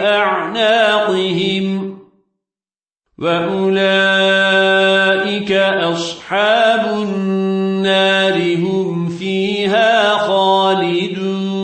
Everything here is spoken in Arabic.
أعناقهم وأولئك أصحاب النار هم فيها خالدون